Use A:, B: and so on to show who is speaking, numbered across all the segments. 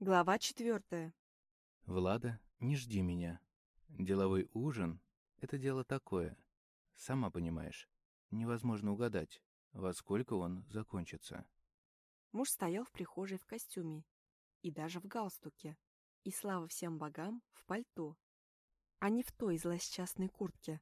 A: Глава четвертая.
B: Влада, не жди меня. Деловой ужин — это дело такое. Сама понимаешь, невозможно угадать, во сколько он закончится.
A: Муж стоял в прихожей в костюме и даже в галстуке, и, слава всем богам, в пальто, а не в той злосчастной куртке.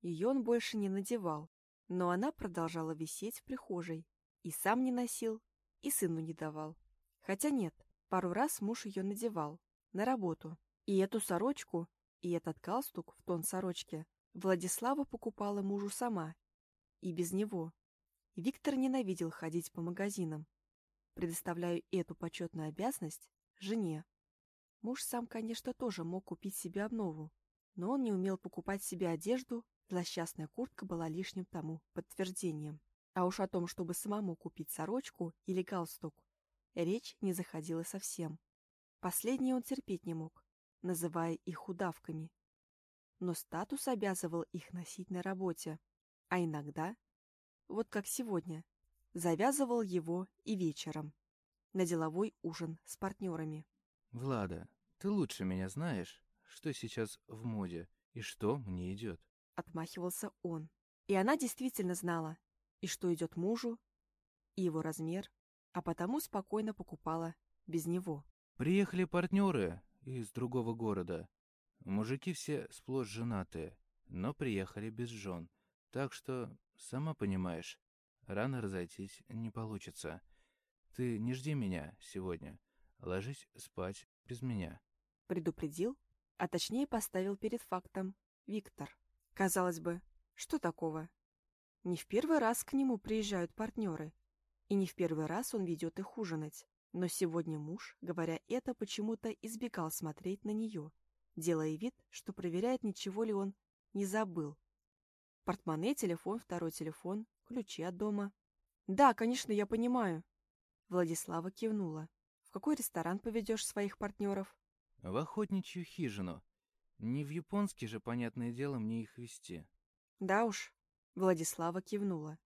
A: Ее он больше не надевал, но она продолжала висеть в прихожей, и сам не носил, и сыну не давал. Хотя нет, пару раз муж ее надевал, на работу. И эту сорочку, и этот галстук в тон сорочки Владислава покупала мужу сама, и без него. Виктор ненавидел ходить по магазинам, предоставляя эту почетную обязанность жене. Муж сам, конечно, тоже мог купить себе обнову, но он не умел покупать себе одежду, злосчастная куртка была лишним тому подтверждением. А уж о том, чтобы самому купить сорочку или галстук, речь не заходила совсем. Последнее он терпеть не мог, называя их удавками. Но статус обязывал их носить на работе, а иногда, вот как сегодня, завязывал его и вечером, на деловой ужин с партнерами.
B: «Влада, ты лучше меня знаешь, что сейчас в моде и что мне идет», —
A: отмахивался он. И она действительно знала, и что идет мужу, и его размер, а потому спокойно покупала без него.
B: Приехали партнеры из другого города. Мужики все сплошь женатые, но приехали без жен. Так что, сама понимаешь, рано разойтись не получится. Ты не жди меня сегодня. Ложись спать без меня.
A: Предупредил, а точнее поставил перед фактом Виктор. Казалось бы, что такого? Не в первый раз к нему приезжают партнеры, и не в первый раз он ведет их ужинать. Но сегодня муж, говоря это, почему-то избегал смотреть на нее, делая вид, что проверяет, ничего ли он не забыл. Портмоне, телефон, второй телефон, ключи от дома. «Да, конечно, я понимаю». Владислава кивнула. «В какой ресторан поведешь своих партнеров?»
B: «В охотничью хижину. Не в японский же, понятное дело, мне их вести».
A: «Да уж, Владислава кивнула.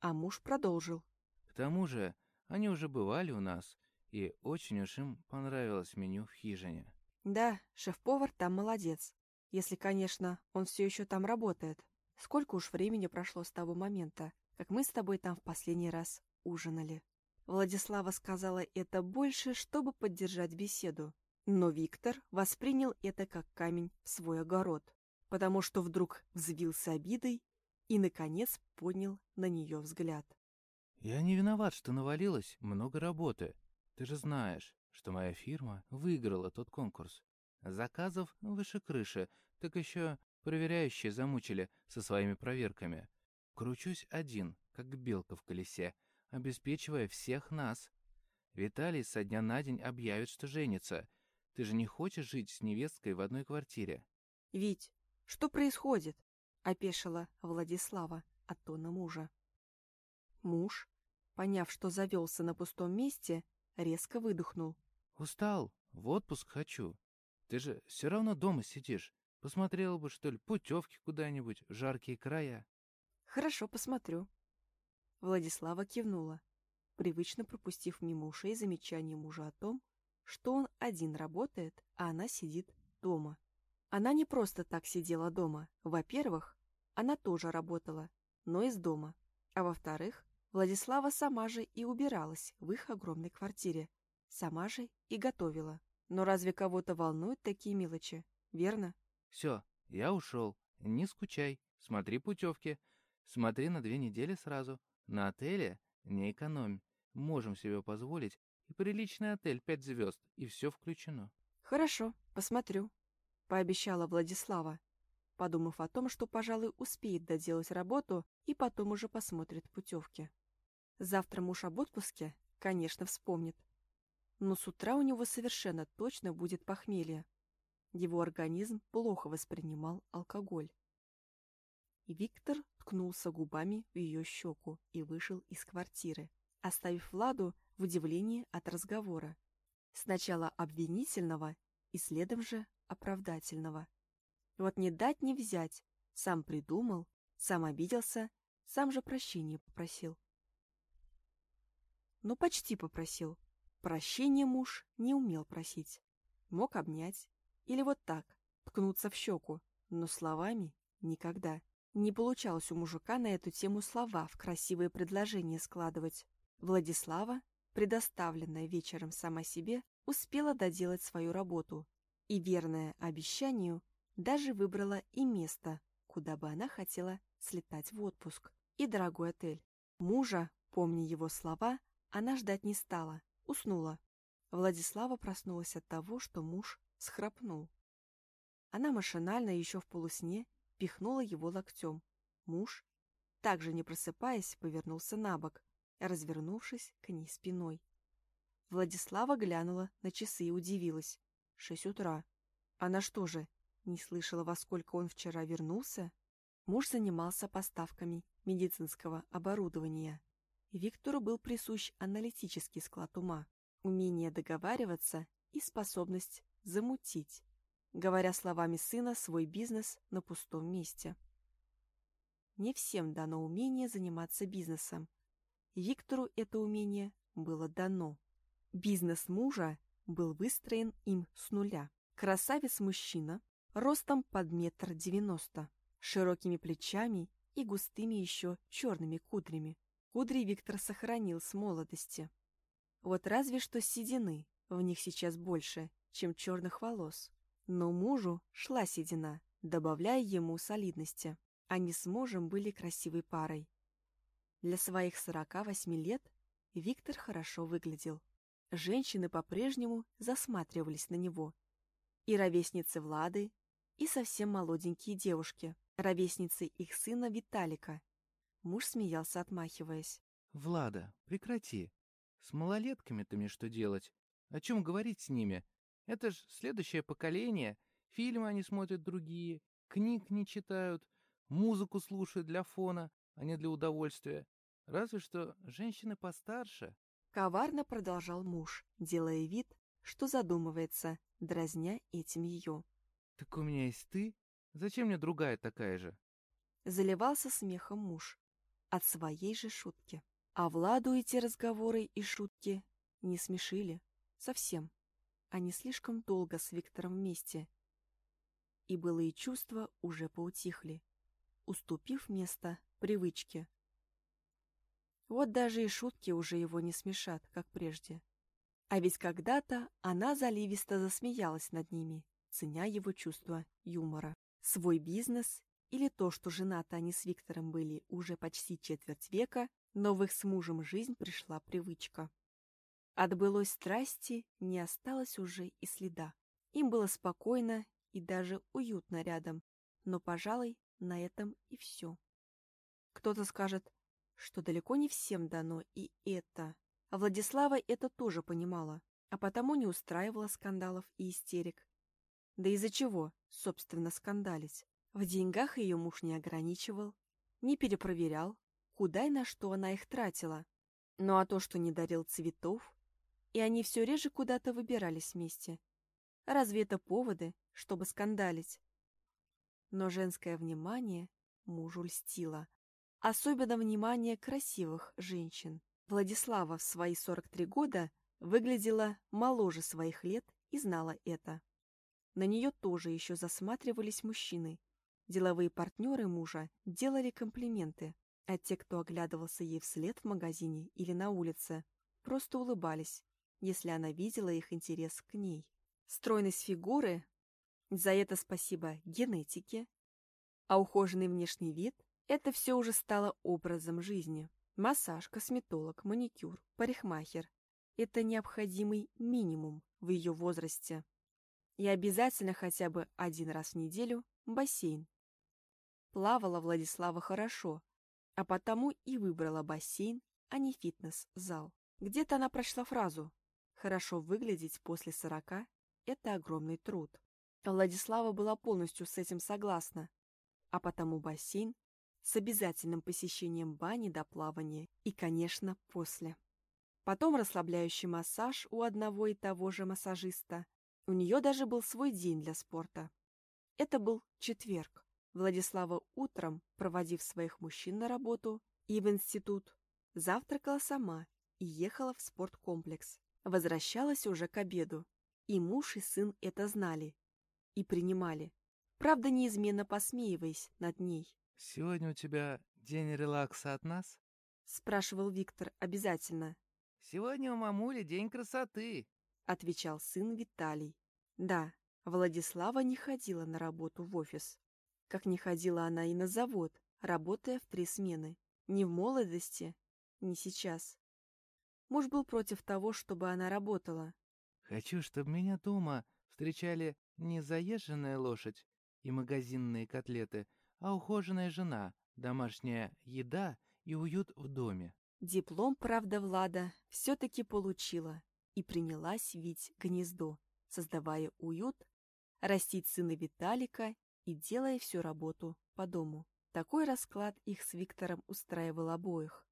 A: А муж продолжил.
B: К тому же, они уже бывали у нас, и очень уж им понравилось меню в хижине.
A: Да, шеф-повар там молодец. Если, конечно, он все еще там работает. Сколько уж времени прошло с того момента, как мы с тобой там в последний раз ужинали. Владислава сказала это больше, чтобы поддержать беседу. Но Виктор воспринял это как камень в свой огород, потому что вдруг взвился обидой и, наконец, поднял на нее взгляд.
B: «Я не виноват, что навалилось много работы. Ты же знаешь, что моя фирма выиграла тот конкурс. Заказов выше крыши, так еще проверяющие замучили со своими проверками. Кручусь один, как белка в колесе, обеспечивая всех нас. Виталий со дня на день объявит, что женится. Ты же не хочешь жить с невесткой в одной квартире?»
A: «Вить, что происходит?» — опешила Владислава от тона мужа. Муж, поняв, что завелся на пустом месте, резко выдохнул.
B: «Устал, в отпуск хочу. Ты же все равно дома сидишь. Посмотрела бы, что ли, путевки куда-нибудь жаркие края».
A: «Хорошо, посмотрю». Владислава кивнула, привычно пропустив мимо ушей замечание мужа о том, что он один работает, а она сидит дома. Она не просто так сидела дома. Во-первых, она тоже работала, но из дома. А во-вторых, Владислава сама же и убиралась в их огромной квартире. Сама же и готовила. Но разве кого-то волнуют такие мелочи, верно?
B: Все, я ушел. Не скучай. Смотри путевки. Смотри на две недели сразу. На отеле не экономь. Можем себе позволить. И приличный отель, пять звезд, и все включено.
A: Хорошо, посмотрю пообещала Владислава, подумав о том, что, пожалуй, успеет доделать работу и потом уже посмотрит путевки. Завтра муж об отпуске, конечно, вспомнит. Но с утра у него совершенно точно будет похмелье. Его организм плохо воспринимал алкоголь. Виктор ткнулся губами в ее щеку и вышел из квартиры, оставив Владу в удивлении от разговора. Сначала обвинительного и следом же оправдательного. Вот не дать не взять. Сам придумал, сам обиделся, сам же прощения попросил. Ну, почти попросил. Прощения муж не умел просить. Мог обнять или вот так, ткнуться в щеку, но словами никогда. Не получалось у мужика на эту тему слова в красивые предложения складывать. Владислава, предоставленная вечером сама себе, успела доделать свою работу и, верная обещанию, даже выбрала и место, куда бы она хотела слетать в отпуск, и дорогой отель. Мужа, помня его слова, она ждать не стала, уснула. Владислава проснулась от того, что муж схрапнул. Она машинально еще в полусне пихнула его локтем. Муж, также не просыпаясь, повернулся на бок, развернувшись к ней спиной. Владислава глянула на часы и удивилась. Шесть утра. Она что же, не слышала, во сколько он вчера вернулся? Муж занимался поставками медицинского оборудования. Виктору был присущ аналитический склад ума, умение договариваться и способность замутить, говоря словами сына свой бизнес на пустом месте. Не всем дано умение заниматься бизнесом. Виктору это умение было дано. Бизнес мужа был выстроен им с нуля. Красавец-мужчина, ростом под метр девяносто, широкими плечами и густыми еще черными кудрями. Кудри Виктор сохранил с молодости. Вот разве что седины в них сейчас больше, чем черных волос. Но мужу шла седина, добавляя ему солидности. Они с мужем были красивой парой. Для своих 48 лет Виктор хорошо выглядел. Женщины по-прежнему засматривались на него. И ровесницы Влады, и совсем молоденькие девушки, ровесницы их сына Виталика. Муж смеялся, отмахиваясь.
B: «Влада, прекрати. С малолетками-то мне что делать? О чем говорить с ними? Это ж следующее поколение. Фильмы они смотрят другие, книг не читают, музыку слушают для фона, а не для удовольствия. Разве что женщины постарше.
A: Коварно продолжал муж, делая вид, что задумывается, дразня этим ее.
B: «Так у меня есть ты? Зачем мне другая такая же?»
A: Заливался смехом муж от своей же шутки. А Владу эти разговоры и шутки не смешили. Совсем. Они слишком долго с Виктором вместе. И былые чувства уже поутихли, уступив место привычке. Вот даже и шутки уже его не смешат, как прежде. А ведь когда-то она заливисто засмеялась над ними, ценя его чувство юмора. Свой бизнес или то, что женаты они с Виктором были уже почти четверть века, но в их с мужем жизнь пришла привычка. От былой страсти не осталось уже и следа. Им было спокойно и даже уютно рядом, но, пожалуй, на этом и все. Кто-то скажет, что далеко не всем дано и это. А Владислава это тоже понимала, а потому не устраивала скандалов и истерик. Да из-за чего, собственно, скандалить? В деньгах ее муж не ограничивал, не перепроверял, куда и на что она их тратила. Ну а то, что не дарил цветов, и они все реже куда-то выбирались вместе. Разве это поводы, чтобы скандалить? Но женское внимание мужу льстило. Особенно внимание красивых женщин. Владислава в свои 43 года выглядела моложе своих лет и знала это. На нее тоже еще засматривались мужчины. Деловые партнеры мужа делали комплименты, а те, кто оглядывался ей вслед в магазине или на улице, просто улыбались, если она видела их интерес к ней. Стройность фигуры, за это спасибо генетике, а ухоженный внешний вид – это все уже стало образом жизни. Массаж, косметолог, маникюр, парикмахер – это необходимый минимум в ее возрасте. И обязательно хотя бы один раз в неделю бассейн. Плавала Владислава хорошо, а потому и выбрала бассейн, а не фитнес-зал. Где-то она прочла фразу «Хорошо выглядеть после сорока – это огромный труд». Владислава была полностью с этим согласна, а потому бассейн с обязательным посещением бани до плавания и, конечно, после. Потом расслабляющий массаж у одного и того же массажиста. У нее даже был свой день для спорта. Это был четверг. Владислава утром, проводив своих мужчин на работу и в институт, завтракала сама и ехала в спорткомплекс. Возвращалась уже к обеду, и муж и сын это знали и принимали, правда, неизменно посмеиваясь над ней.
B: «Сегодня у тебя день релакса от нас?»
A: — спрашивал Виктор обязательно.
B: «Сегодня у мамули день красоты», —
A: отвечал сын Виталий. Да, Владислава не ходила на работу в офис, как не ходила она и на завод, работая в три смены. Ни в молодости, ни сейчас. Муж был против того, чтобы она работала.
B: «Хочу, чтобы меня дома встречали не заезженная лошадь и магазинные котлеты, а ухоженная жена, домашняя еда и уют в доме».
A: Диплом, правда, Влада все-таки получила и принялась вить гнездо, создавая уют, растить сына Виталика и делая всю работу по дому. Такой расклад их с Виктором устраивал обоих.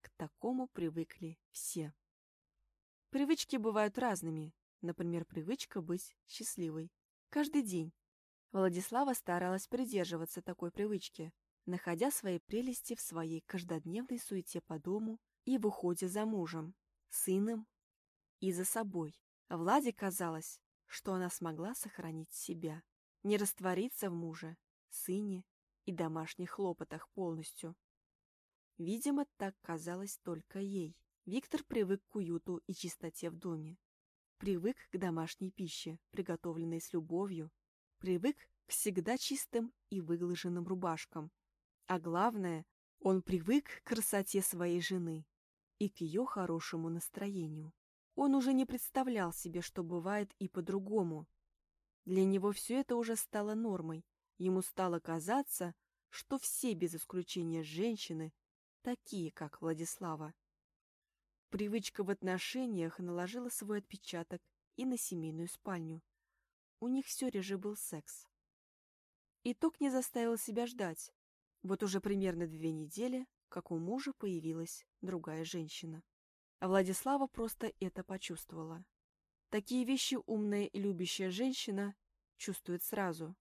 A: К такому привыкли все. Привычки бывают разными. Например, привычка быть счастливой. Каждый день. Владислава старалась придерживаться такой привычки, находя свои прелести в своей каждодневной суете по дому и в уходе за мужем, сыном и за собой. Владе казалось, что она смогла сохранить себя, не раствориться в муже, сыне и домашних хлопотах полностью. Видимо, так казалось только ей. Виктор привык к уюту и чистоте в доме. Привык к домашней пище, приготовленной с любовью. Привык к всегда чистым и выглаженным рубашкам. А главное, он привык к красоте своей жены и к ее хорошему настроению. Он уже не представлял себе, что бывает и по-другому. Для него все это уже стало нормой, Ему стало казаться, что все без исключения женщины такие, как Владислава. Привычка в отношениях наложила свой отпечаток и на семейную спальню. У них все реже был секс. Итог не заставил себя ждать. Вот уже примерно две недели, как у мужа появилась другая женщина. А Владислава просто это почувствовала. Такие вещи умная и любящая женщина чувствует сразу.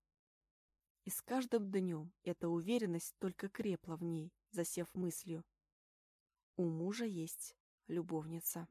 A: И с каждым днем эта уверенность только крепла в ней, засев мыслью. У мужа есть любовница.